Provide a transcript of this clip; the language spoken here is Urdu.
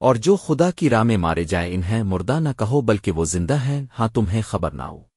اور جو خدا کی راہ میں مارے جائے انہیں مردہ نہ کہو بلکہ وہ زندہ ہیں ہاں تمہیں خبر نہ ہو۔